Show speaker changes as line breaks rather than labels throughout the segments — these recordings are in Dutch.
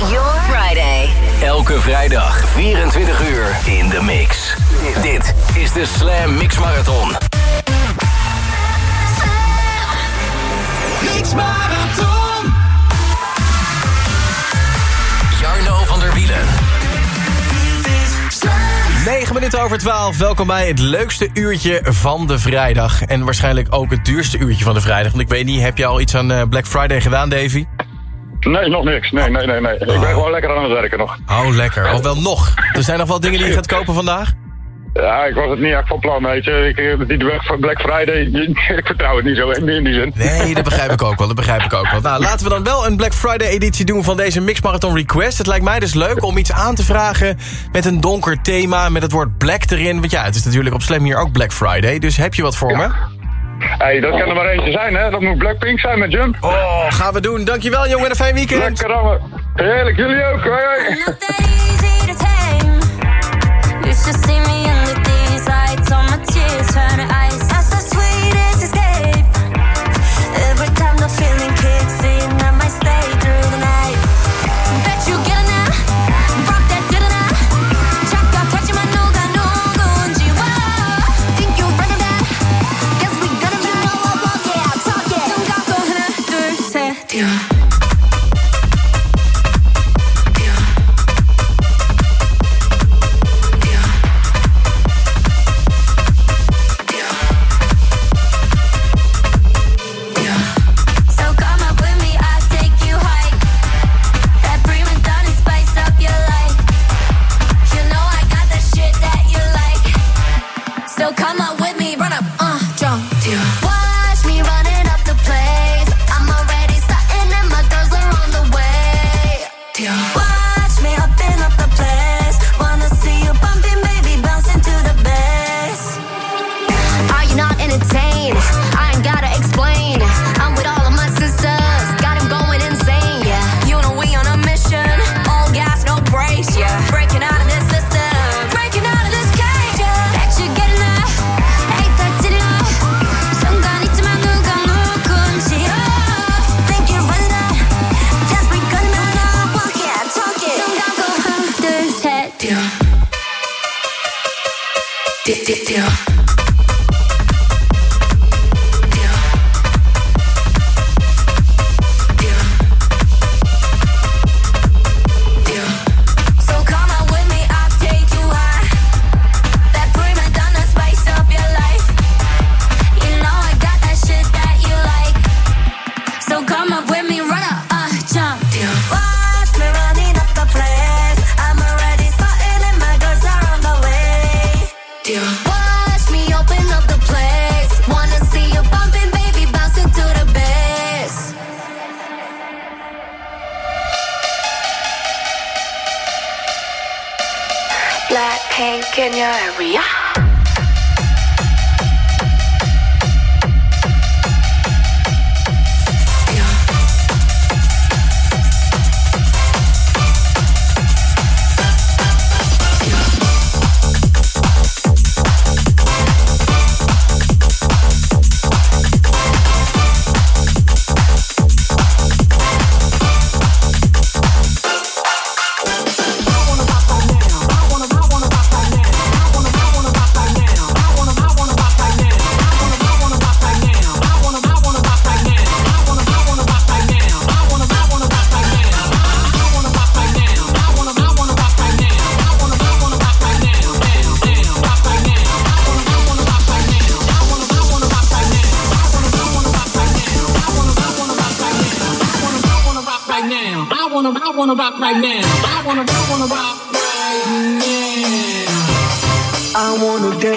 your Friday.
Elke vrijdag 24 uur in de mix. Dit is de Slam Mix Marathon.
Mix Marathon.
Jarno van der Wielen.
9 minuten over 12. Welkom bij het leukste uurtje van de vrijdag. En waarschijnlijk ook het duurste uurtje van de vrijdag. Want ik weet niet, heb je al iets aan eh, Black Friday gedaan, Davy?
Nee, nog niks. Nee, nee, nee, nee. Ik ben gewoon lekker aan het werken nog.
Oh, lekker. Of wel nog. Er zijn nog wel dingen die je gaat kopen vandaag?
Ja, ik was het niet echt van plan, weet je. Ik, eh, die weg van Black Friday, ik vertrouw het niet zo in, in die zin.
Nee, dat begrijp ik ook wel. Dat begrijp ik ook wel. Nou, laten we dan wel een Black Friday editie doen van deze Mix Marathon Request. Het lijkt mij dus leuk om iets aan te vragen met een donker thema, met het woord black erin. Want ja, het is natuurlijk op Slam hier ook Black Friday. Dus heb je wat voor me?
Hey, dat kan er maar eentje zijn, hè. Dat moet Blackpink zijn met Jump.
Oh, gaan we doen. Dankjewel, jongen. En een fijn weekend.
Lekker dan. Heerlijk, jullie ook. Hoi, hoi.
To see me under these lights. All my tears turn yeah.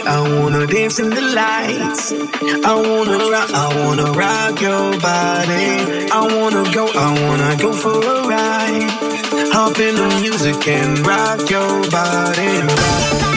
I wanna
dance in the lights. I wanna rock, I wanna rock your body. I wanna go, I wanna go for a ride. Hop in the music and rock your body. Rock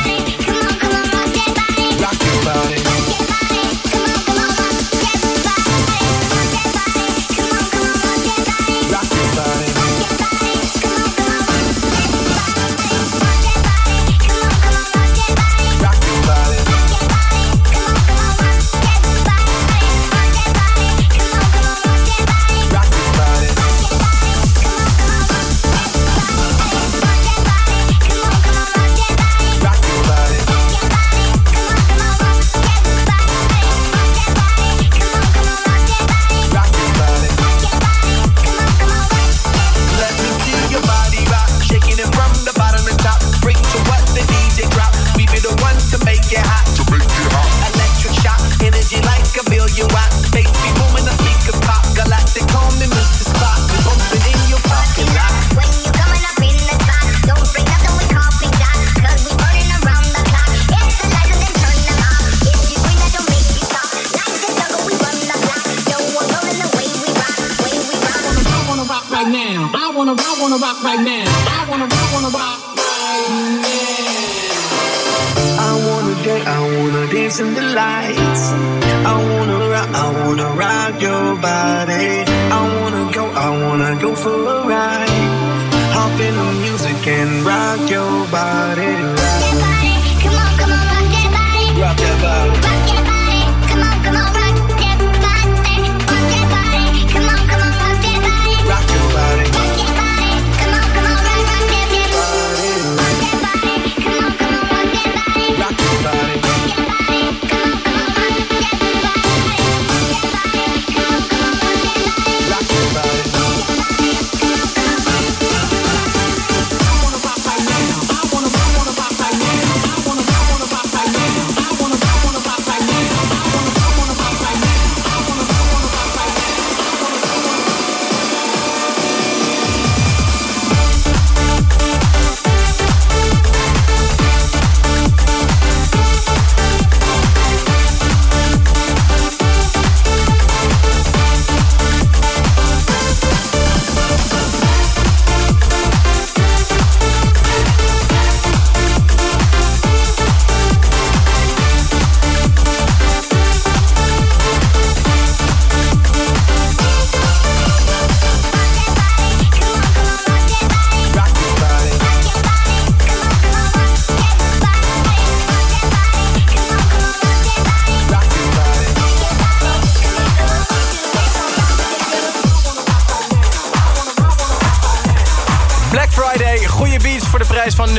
wanna
dance in the lights. I wanna rock, I wanna rock your body. I wanna go, I wanna go for a ride. Hop in the music and rock your body. Rock,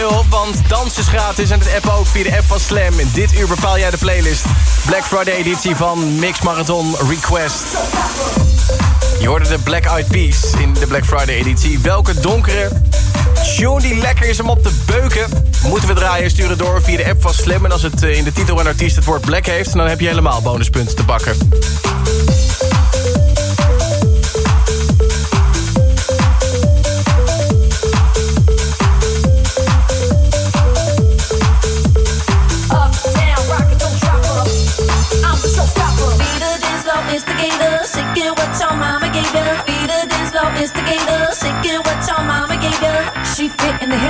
Want dans is gratis en het app ook via de app van Slam. In dit uur bepaal jij de playlist. Black Friday editie van Mix Marathon Request. Je hoorde de Black Eyed Peas in de Black Friday editie. Welke donkere tune die lekker is om op te beuken... moeten we draaien sturen door via de app van Slam. En als het eh, in de titel en artiest het woord Black heeft... dan heb je helemaal bonuspunten te
bakken.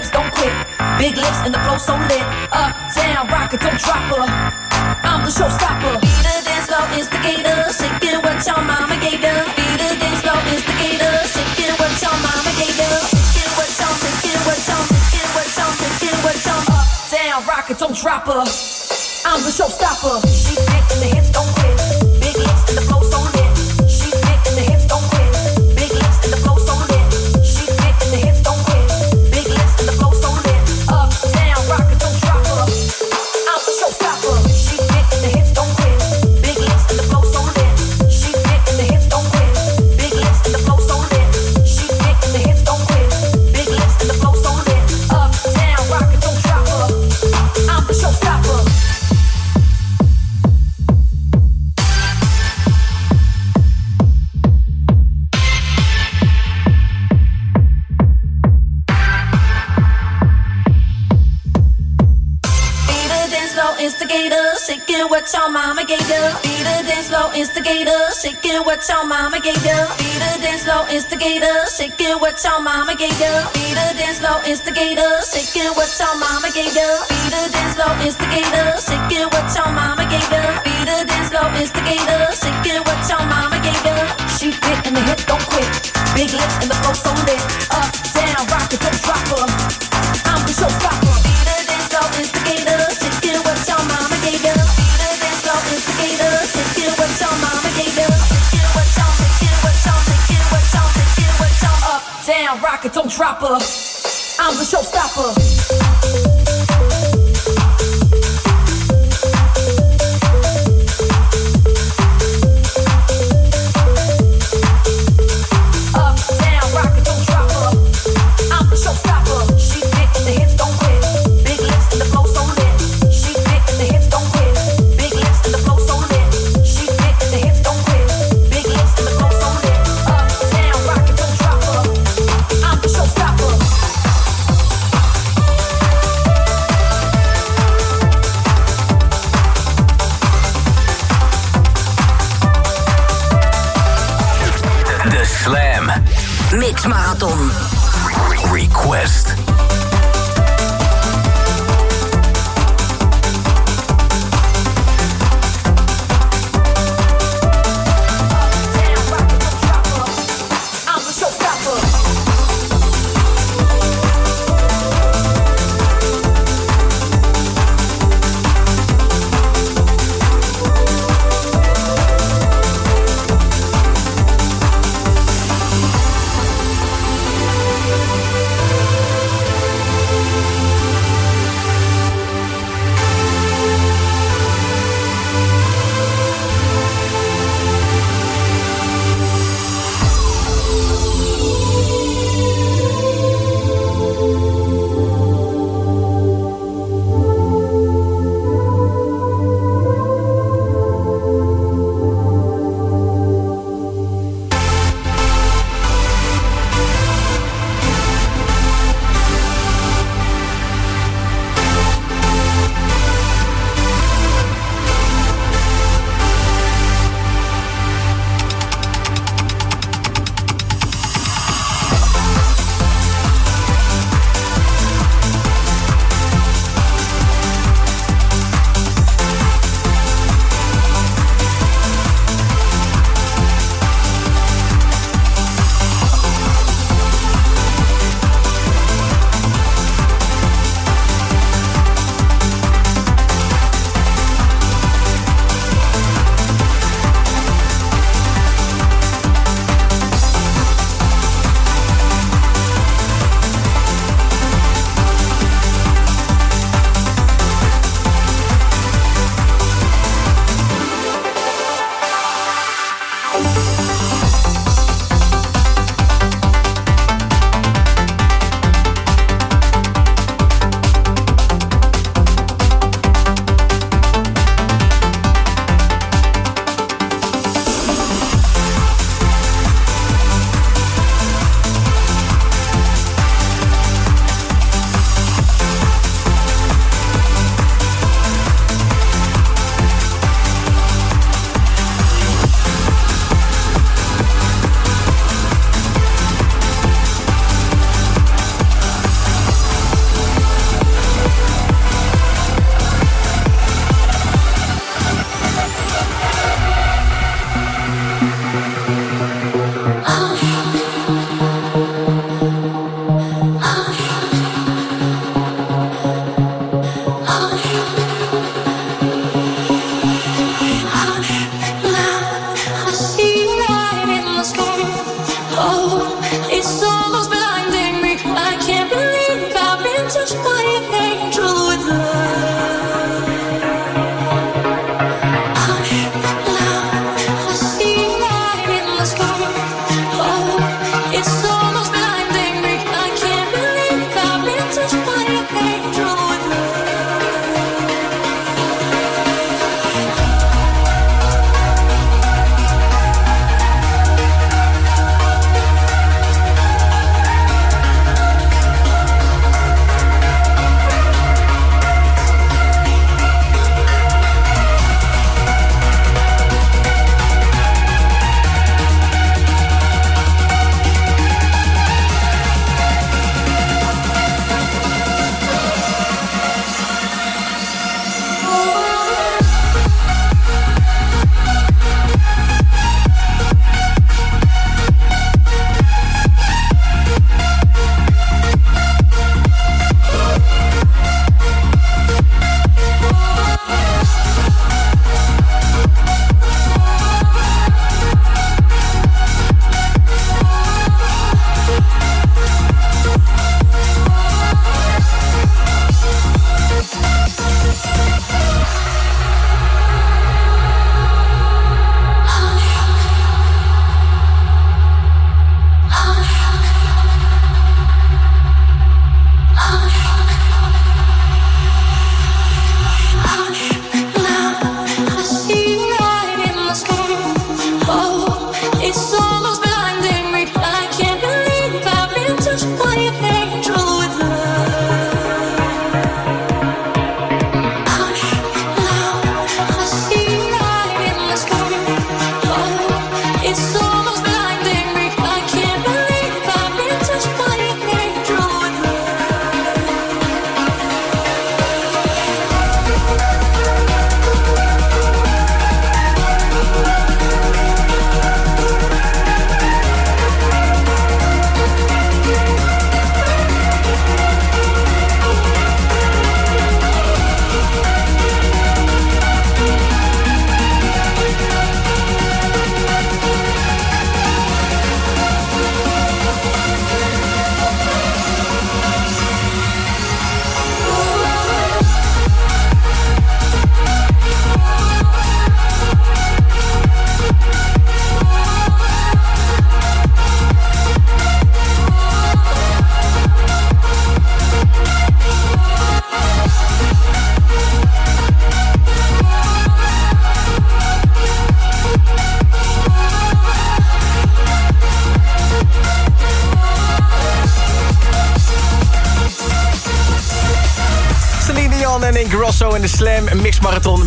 Hips, don't quit. Big lips and the flow so lit. Uptown, rocket, don't drop her. I'm the showstopper. Be the dance floor instigator, shaking what your mama gave you. Be the dance floor instigator, shaking what your mama gave you. Shaking what your, shaking what your, shaking what your, shaking what your. Uptown, rocket, don't drop her. I'm the showstopper. She fit in the hips, don't quit. What your mama gave you. Be the dance floor instigator, shaking what your mama gave you. Be the dance floor instigator, shaking what your mama gave you. Be the dance floor instigator, shaking what your mama gave you. She fit in the hips, don't quit. Big lips and the flow so lit. Up, down, dropper. I'm the showstopper.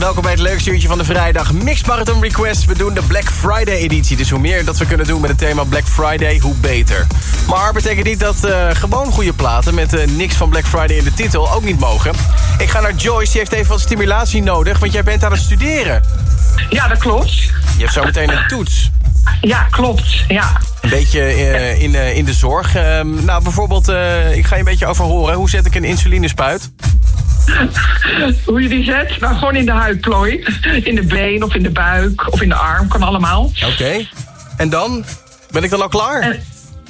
Welkom bij het leukste uurtje van de vrijdag. Mix Marathon Request. We doen de Black Friday editie. Dus hoe meer dat we kunnen doen met het thema Black Friday, hoe beter. Maar betekent niet dat eh, gewoon goede platen... met eh, niks van Black Friday in de titel ook niet mogen. Ik ga naar Joyce, die heeft even wat stimulatie nodig... want jij bent aan het studeren.
Ja, dat klopt.
Je hebt zo meteen een toets.
Ja, klopt. Ja.
Een beetje eh, in, in de zorg. Ehm, nou, bijvoorbeeld, ik ga je een beetje over horen. Hoe zet ik een insulinespuit?
Hoe je die zet? Nou, gewoon in de huidplooi. In de been of in de buik of in de arm. Kan allemaal.
Oké. En dan? Ben ik dan al klaar?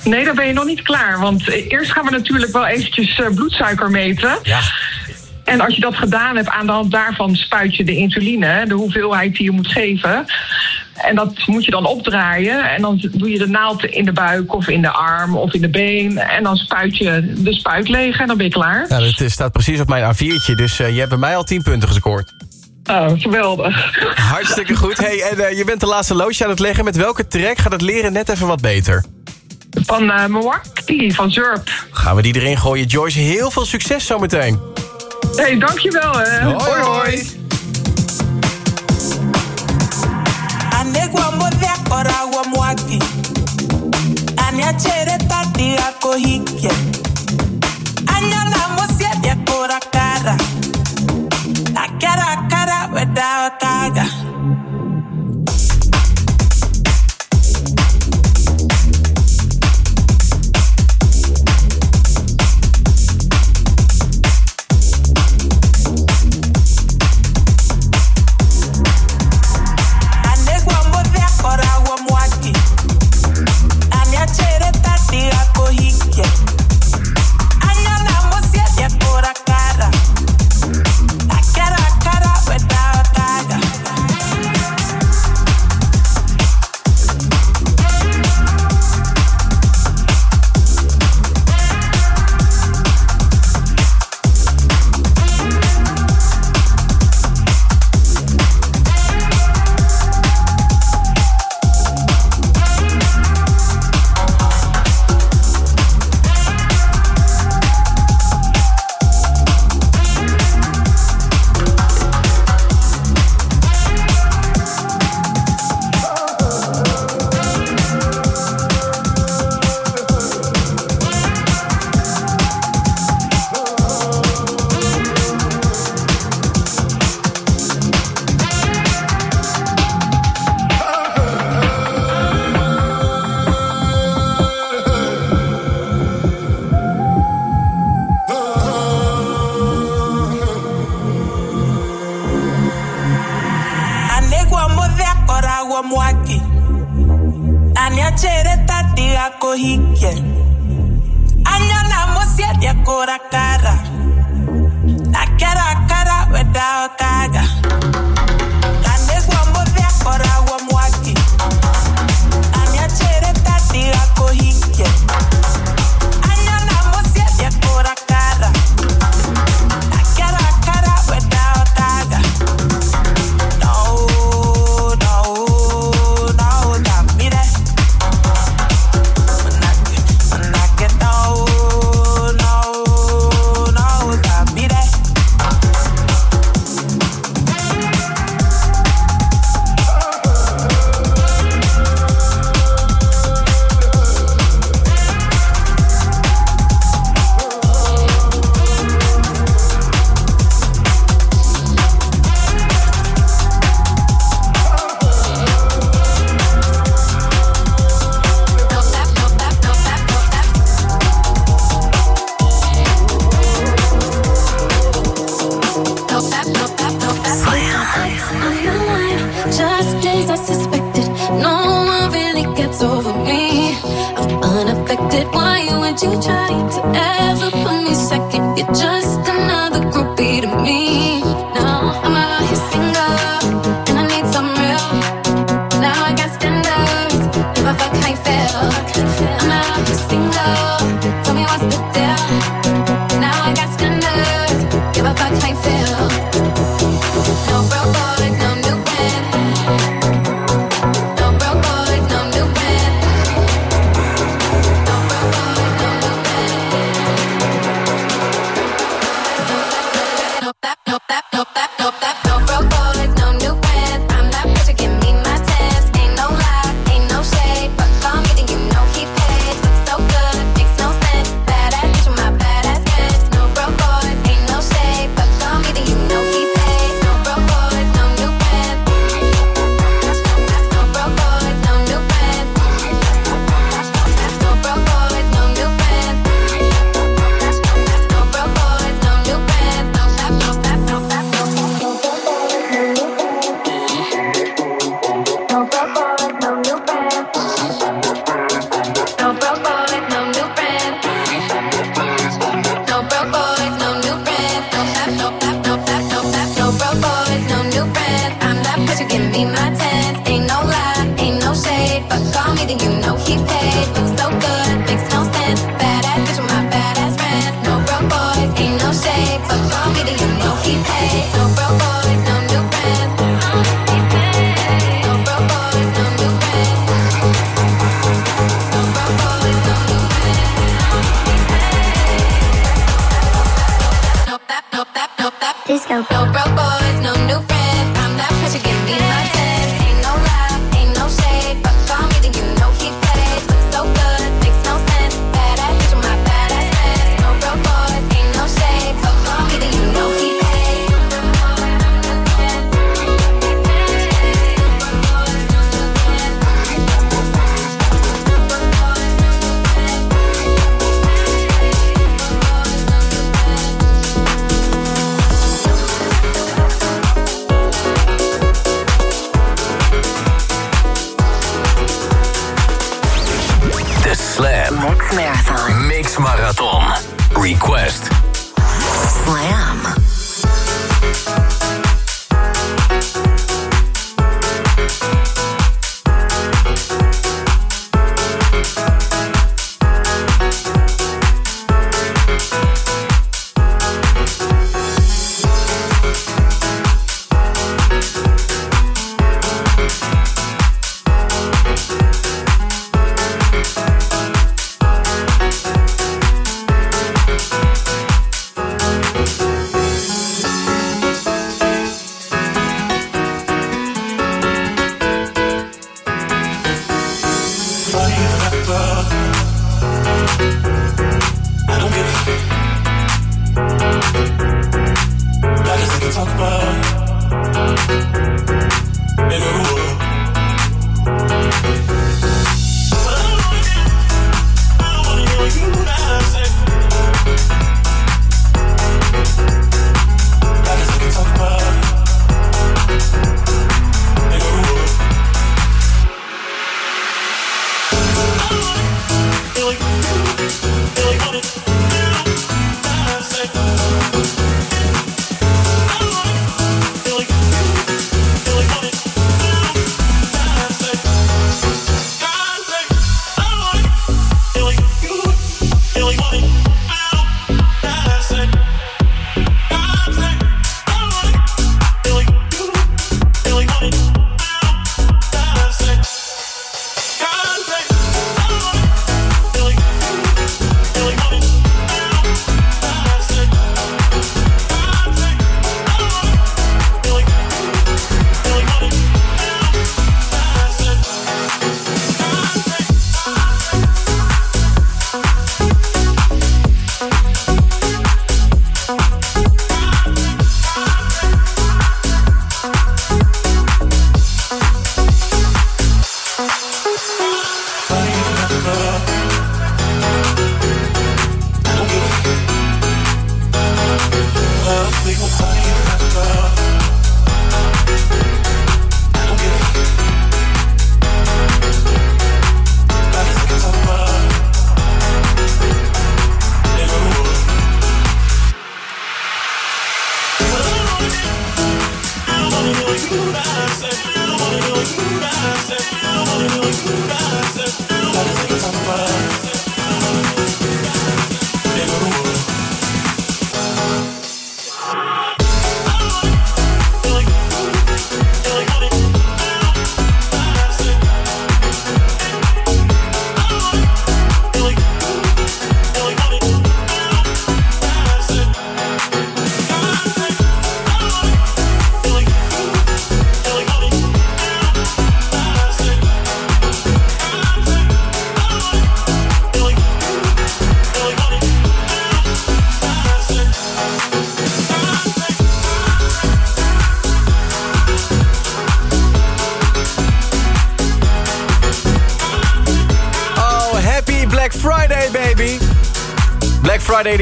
Nee, dan ben je nog niet klaar. Want eh, eerst gaan we natuurlijk wel eventjes eh, bloedsuiker meten.
Ja.
En als je dat gedaan hebt, aan de hand daarvan spuit je de insuline, de hoeveelheid die je moet geven. En dat moet je dan opdraaien. En dan doe je de naald in de buik of in de arm of in de been. En dan spuit je de spuit leeg en dan ben je klaar.
Nou, dat staat precies op mijn A4'tje, dus eh, je hebt bij mij al 10 punten gescoord.
Oh, geweldig.
Hartstikke goed. Hey, en eh, je bent de laatste loodje aan het leggen. Met welke track gaat het leren net even wat beter?
Van eh Milwaukee, van Zurp.
Gaan we die erin gooien. Joyce, heel veel succes zometeen.
hey, dankjewel. Hè.
Hoi, hoi.
anegwa modhiakora gwo mwaki. Tati ndigakuhikie anyona
musie ndiakura kara. Na kera kara wendaokaga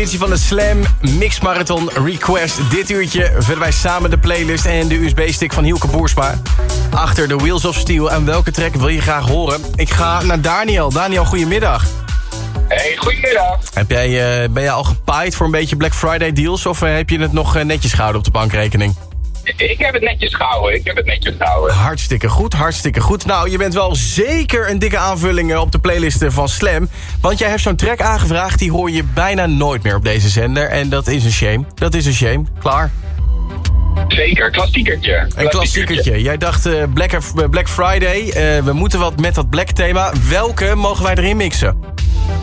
editie van de Slam Mix Marathon Request. Dit uurtje vullen wij samen de playlist en de USB-stick van Hielke Boersma. Achter de Wheels of Steel. En welke track wil je graag horen? Ik ga naar Daniel. Daniel, goedemiddag.
Hey, goedemiddag.
Heb jij, eh, ben je al gepaaid voor een beetje Black Friday deals... of eh, heb je het nog eh, netjes gehouden op de bankrekening?
Ik heb het netjes gehouden. Ik heb het netjes gehouden.
Hartstikke goed, hartstikke goed. Nou, je bent wel zeker een dikke aanvulling eh, op de playlist van Slam. Want jij hebt zo'n track aangevraagd... die hoor je bijna nooit meer op deze zender. En dat is een shame. Dat is een shame. Klaar.
Zeker, klassiekertje.
Een klassiekertje. Jij dacht eh, Black, eh, Black Friday. eh, we moeten wat met dat Black thema. Welke mogen wij erin mixen?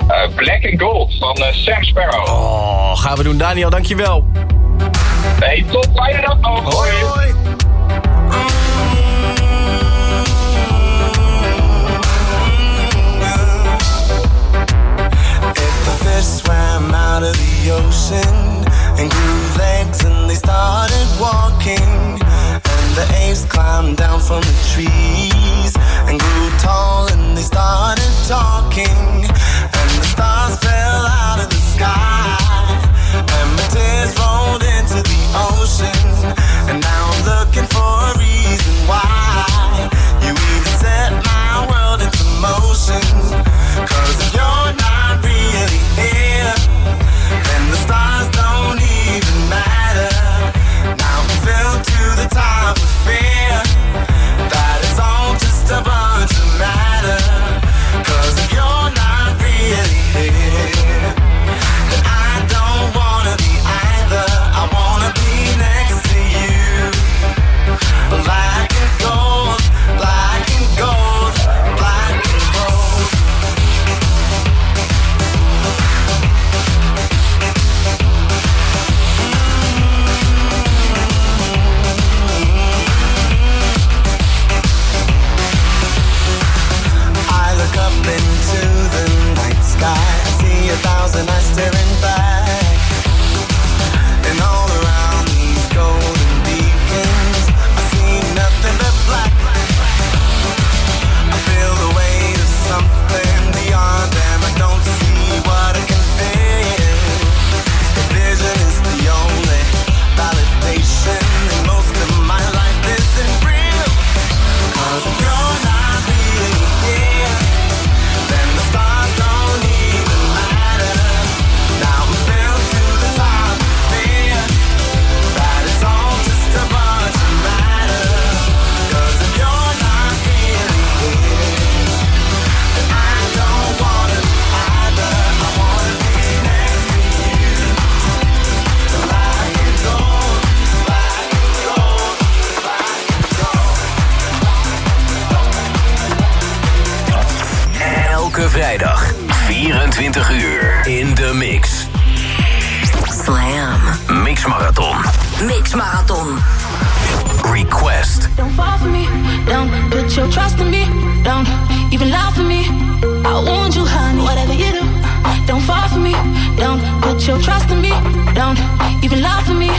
Eh, Black and Gold van eh, Sam Sparrow.
Oh, gaan we doen. Daniel, dankjewel.
They so
fight it
up, oh, boy. swam out of the ocean and grew legs and they started walking. And the apes climbed down from the trees and grew tall and they started talking. And the stars fell out of the sky. And my tears rolled into the ocean. And now I'm looking for a reason why. You even set my world into motion.
Put your trust in me, don't even lie for me. I warned you, honey. Whatever you do, don't fall for me. Don't put your trust in me, don't even lie for me.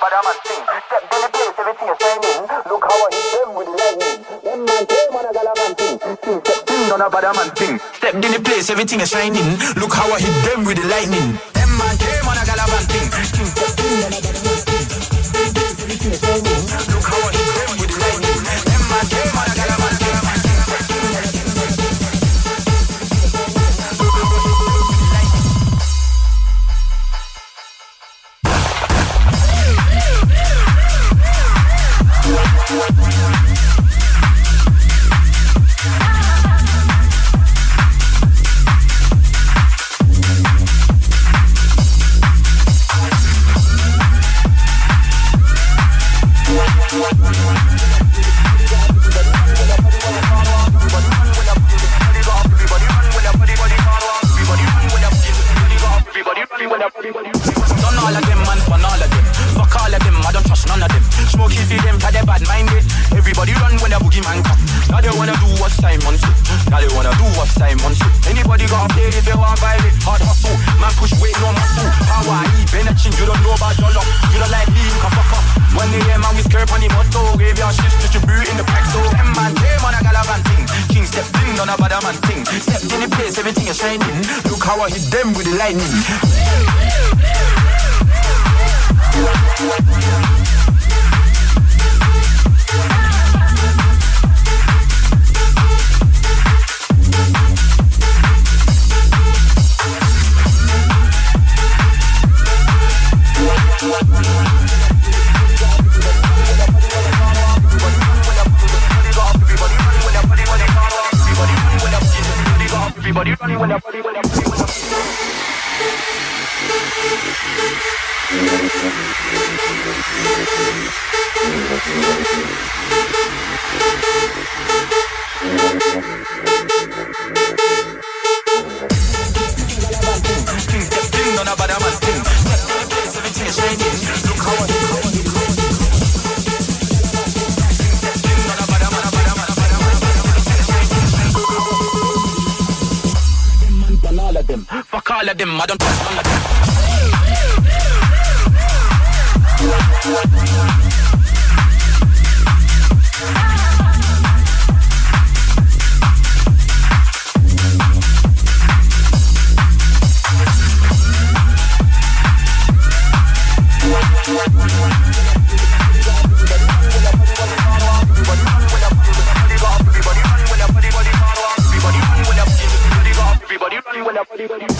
bad man sing. Step in the place, everything is shining. Look how I hit them with the lightning. Them man came on a galavan thing. See, step in, on a bad man thing. Step in the place, everything is shining. Look how I hit them with the lightning. Them man came on a galavan thing. See, step in, on a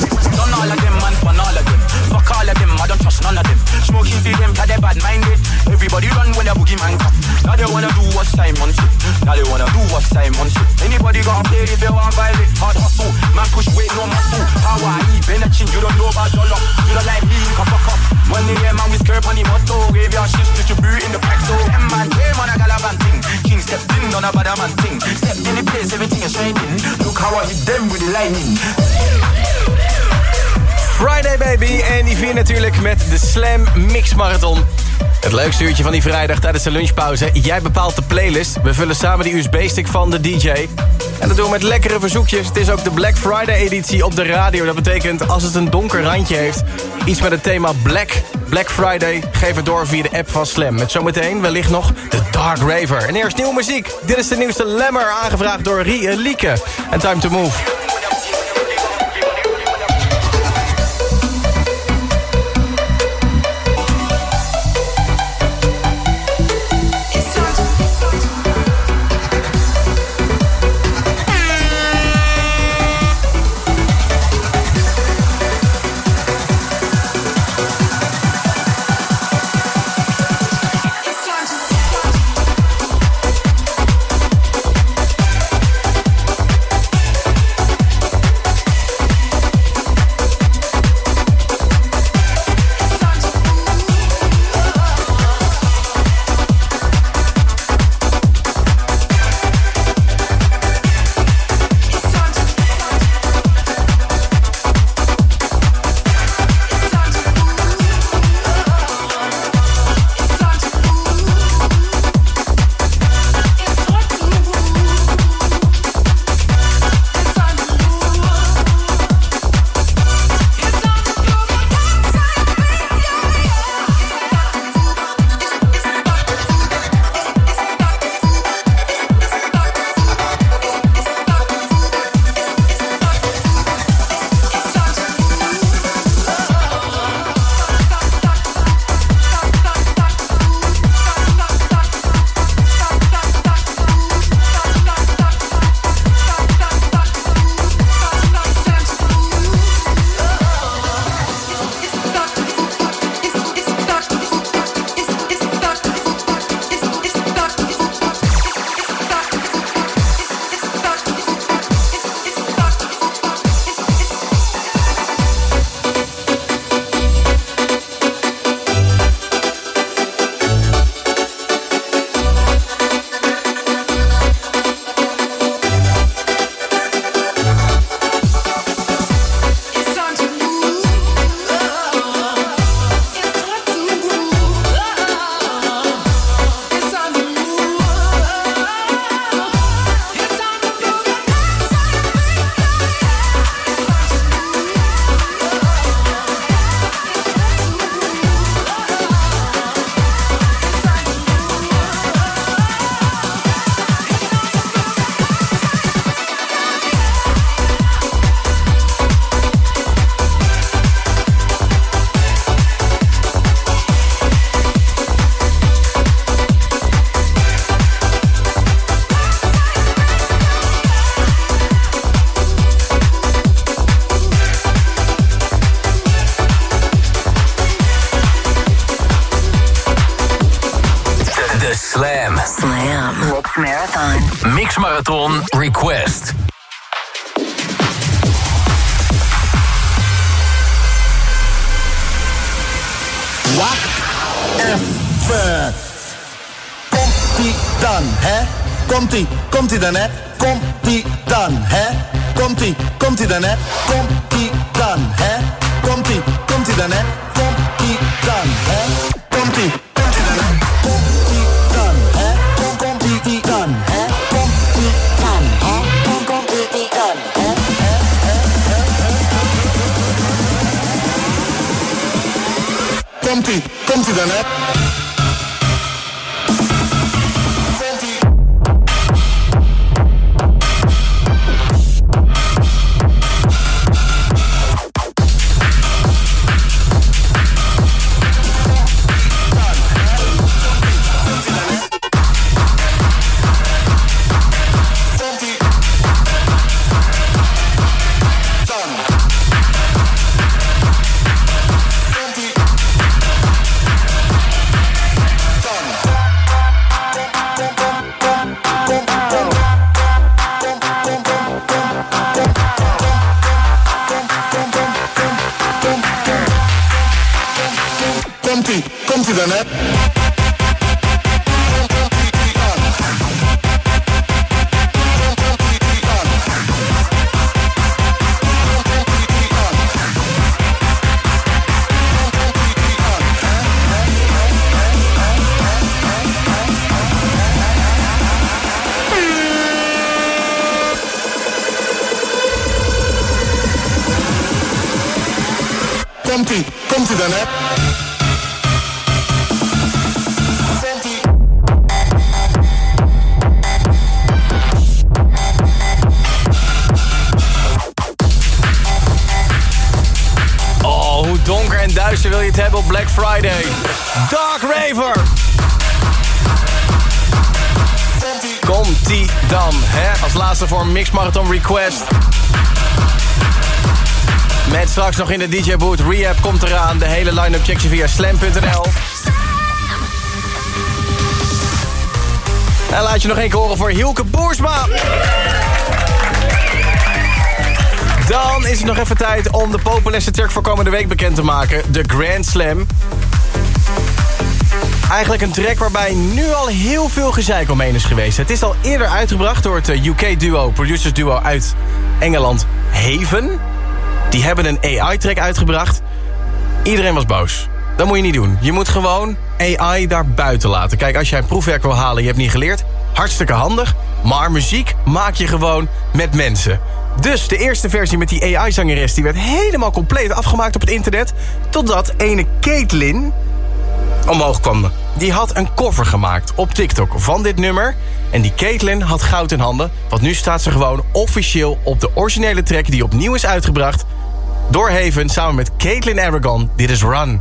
Done all of them, man, all of them. Fuck all of them, I don't trust none of them. Smoking for them, they bad minded. Everybody run when come. Now they wanna do what Simon said. Now they wanna do what Simon said. Anybody got paid if they want violate. Hard hustle, man push weight, no muscle. Hawaii, Benachin, you don't know about luck. You don't like me, can fuck up. When they hear man, we skirt on the motto. Graveyard shit, distribute in the pack. So them man came on a galavan thing. King stepped in on a bad man thing. Stepped in the place, everything is shining. Look how I hit them with the lightning.
Friday Baby en die vier natuurlijk met de Slam Mix Marathon. Het leukste uurtje van die vrijdag tijdens de lunchpauze. Jij bepaalt de playlist. We vullen samen die USB-stick van de DJ. En dat doen we met lekkere verzoekjes. Het is ook de Black Friday editie op de radio. Dat betekent als het een donker randje heeft... iets met het thema Black, Black Friday... geef het door via de app van Slam. Met zometeen wellicht nog de Dark Raver. En eerst nieuwe muziek. Dit is de nieuwste Lemmer, aangevraagd door Rie en Lieke. En Time to Move.
Komt-ie
hebben op Black Friday? Dark Raver! Komt-ie dan, hè? Als laatste voor Mix Marathon Request. Met straks nog in de DJ Boot. Rehab komt eraan. De hele line-up check je via slam.nl. En laat je nog één keer horen voor Hielke Boersma. Dan is het nog even tijd om de populairste track voor komende week bekend te maken. De Grand Slam. Eigenlijk een track waarbij nu al heel veel gezeik omheen is geweest. Het is al eerder uitgebracht door het UK-duo, producers duo uit Engeland, Haven. Die hebben een AI-track uitgebracht. Iedereen was boos. Dat moet je niet doen. Je moet gewoon AI daar buiten laten. Kijk, als jij een proefwerk wil halen, je hebt niet geleerd. Hartstikke handig. Maar muziek maak je gewoon met mensen. Dus de eerste versie met die AI-zangeres... die werd helemaal compleet afgemaakt op het internet... totdat ene Caitlyn omhoog kwam. Die had een cover gemaakt op TikTok van dit nummer. En die Caitlyn had goud in handen. Want nu staat ze gewoon officieel op de originele track... die opnieuw is uitgebracht door Haven samen met Caitlyn Aragon. Dit is Run.